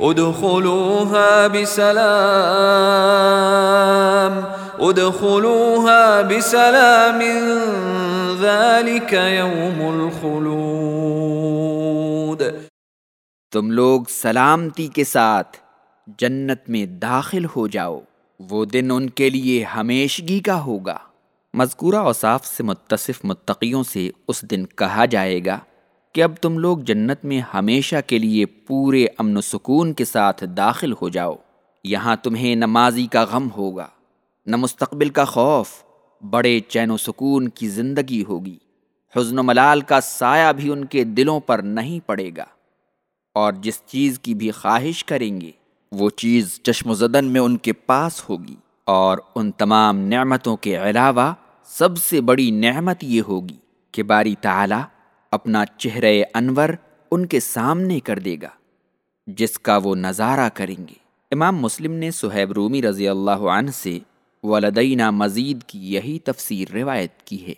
ادخلوها بسلام ادخلوها بسلام، ذلك يوم الخلود. تم لوگ سلامتی کے ساتھ جنت میں داخل ہو جاؤ، وہ دن ان کے لیے ہمیشگی کا ہوگا۔ مذکورہ اوصاف سے متصف متقیوں سے اس دن کہا جائے گا کہ اب تم لوگ جنت میں ہمیشہ کے لیے پورے امن و سکون کے ساتھ داخل ہو جاؤ۔ یہاں تمہیں نہ ماضی کا غم ہوگا، نہ مستقبل کا خوف، بڑے چین و سکون کی زندگی ہوگی۔ حزن و ملال کا سایہ بھی ان کے دلوں پر نہیں پڑے گا۔ اور جس چیز کی بھی خواہش کریں گے، وہ چیز چشم و زدن میں ان کے پاس ہوگی۔ اور ان تمام نعمتوں کے علاوہ سب سے بڑی نعمت یہ ہوگی کہ باری تعالی اپنا چہرہ انور ان کے سامنے کر دے گا، جس کا وہ نظارہ کریں گے۔ امام مسلم نے صہیب رومی رضی اللہ عنہ سے ولدینہ مزید کی یہی تفسیر روایت کی ہے۔